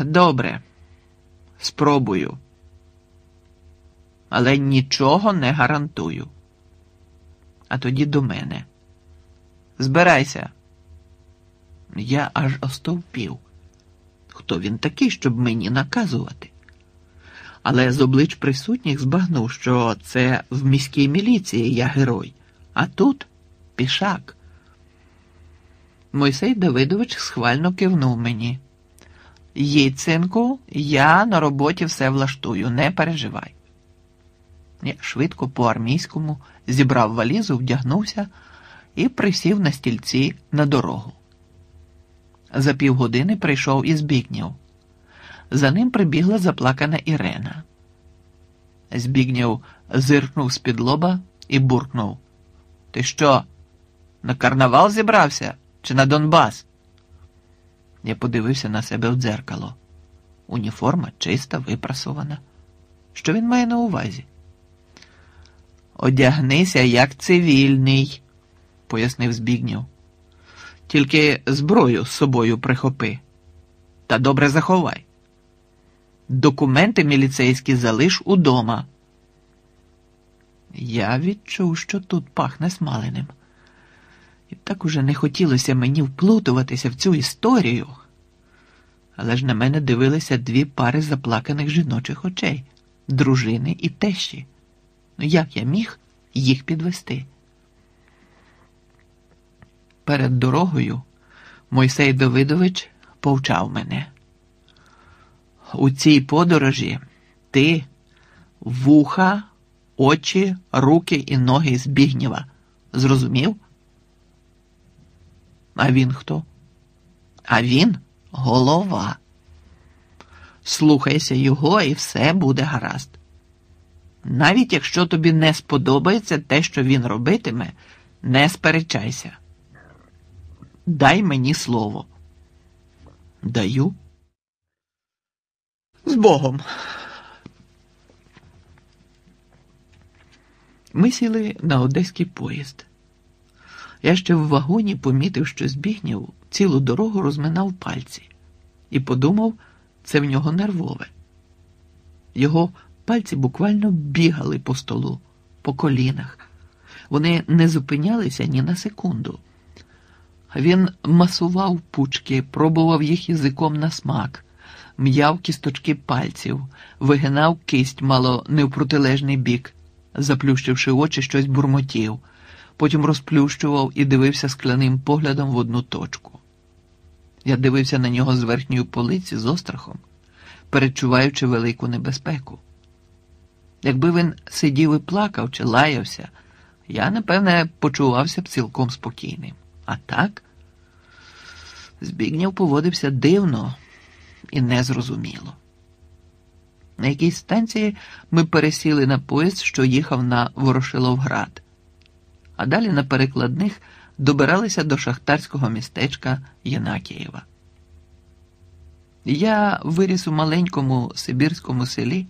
Добре, спробую. Але нічого не гарантую. А тоді до мене. Збирайся. Я аж остовпів. Хто він такий, щоб мені наказувати? Але з облич присутніх збагнув, що це в міській міліції я герой, а тут пішак. Мойсей Давидович схвально кивнув мені. Їдь, синку, я на роботі все влаштую, не переживай. Я швидко по армійському зібрав валізу, вдягнувся і присів на стільці на дорогу. За півгодини прийшов із Збігнєв. За ним прибігла заплакана Ірена. Збігнєв зиркнув з-під лоба і буркнув: Ти що, на карнавал зібрався чи на Донбас? Я подивився на себе в дзеркало. Уніформа чиста, випрасована. Що він має на увазі? Одягнися як цивільний, пояснив Збігнєв. Тільки зброю з собою прихопи. Та добре заховай. Документи міліцейські залиш удома. Я відчув, що тут пахне смаленим. І так уже не хотілося мені вплутуватися в цю історію. Але ж на мене дивилися дві пари заплаканих жіночих очей дружини і тещі. Ну як я міг їх підвести? Перед дорогою Мойсей Давидович повчав мене. У цій подорожі ти вуха, очі, руки і ноги Збігнєва. Зрозумів? А він хто? А він голова. Слухайся його, і все буде гаразд. Навіть якщо тобі не сподобається те, що він робитиме, не сперечайся. Дай мені слово. Даю. З Богом. Ми сіли на одеський поїзд. Я ще в вагоні помітив, що Збігнєв цілу дорогу розминав пальці і подумав, це в нього нервове. Його пальці буквально бігали по столу, по колінах. Вони не зупинялися ні на секунду. Він масував пучки, пробував їх язиком на смак, м'яв кісточки пальців, вигинав кисть мало не в протилежний бік, заплющивши очі, щось бурмотів, потім розплющував і дивився скляним поглядом в одну точку. Я дивився на нього з верхньої полиці з острахом, перечуваючи велику небезпеку. Якби він сидів і плакав чи лаявся, я, напевне, почувався б цілком спокійним. А так, Збігнєв поводився дивно і незрозуміло. На якійсь станції ми пересіли на поїзд, що їхав на Ворошиловград, а далі на перекладних добиралися до шахтарського містечка Єнакієва. Я виріс у маленькому сибірському селі,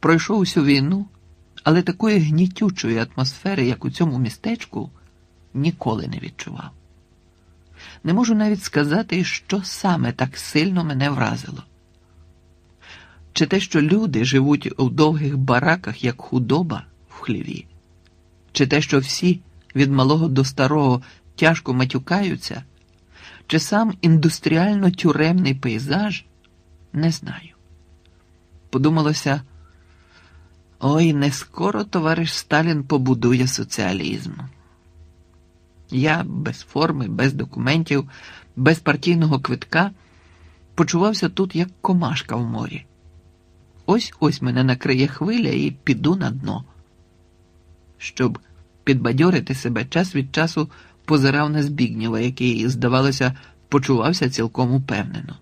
пройшов усю війну, але такої гнітючої атмосфери, як у цьому містечку, ніколи не відчував. Не можу навіть сказати, що саме так сильно мене вразило. Чи те, що люди живуть у довгих бараках, як худоба в хліві, чи те, що всі від малого до старого тяжко матюкаються, чи сам індустріально тюремний пейзаж, не знаю. Подумалося, ой, не скоро товариш Сталін побудує соціалізм. Я без форми, без документів, без партійного квитка почувався тут як комашка в морі. Ось ось мене накриє хвиля і піду на дно. Щоб підбадьорити себе час від часу позирав на Збігнєва, який, здавалося, почувався цілком упевнено.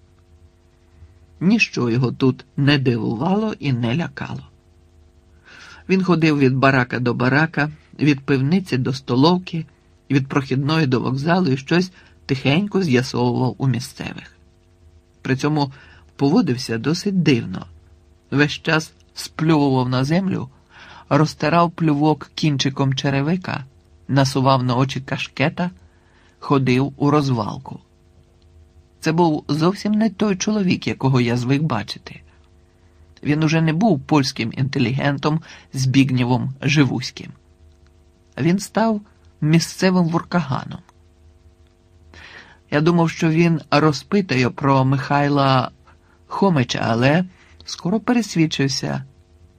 Ніщо його тут не дивувало і не лякало. Він ходив від барака до барака, від пивниці до столовки від прохідної до вокзалу і щось тихенько з'ясовував у місцевих. При цьому поводився досить дивно, весь час сплювував на землю, розтирав плювок кінчиком черевика, насував на очі кашкета, ходив у розвалку. Це був зовсім не той чоловік, якого я звик бачити. Він уже не був польським інтелігентом Збігнєвом Живуським. Він став місцевим вуркаганом. Я думав, що він розпитає про Михайла Хомича, але скоро пересвідчився,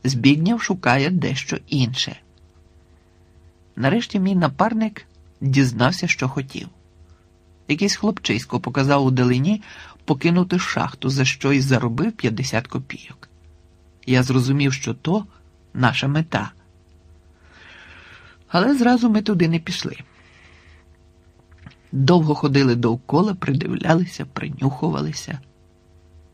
Збігнєв шукає дещо інше. Нарешті мій напарник дізнався, що хотів. Якийсь хлопчисько показав у далині покинути шахту, за що й заробив 50 копійок. Я зрозумів, що то наша мета. Але зразу ми туди не пішли. Довго ходили довкола, придивлялися, принюхувалися.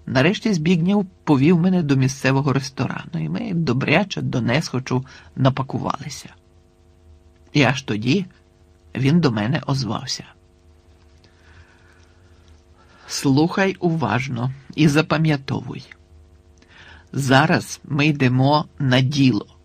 Нарешті Збігнєв повів мене до місцевого ресторану, і ми добряче до несхочу напакувалися. І аж тоді він до мене озвався. Слухай уважно і запам'ятовуй. Зараз ми йдемо на діло.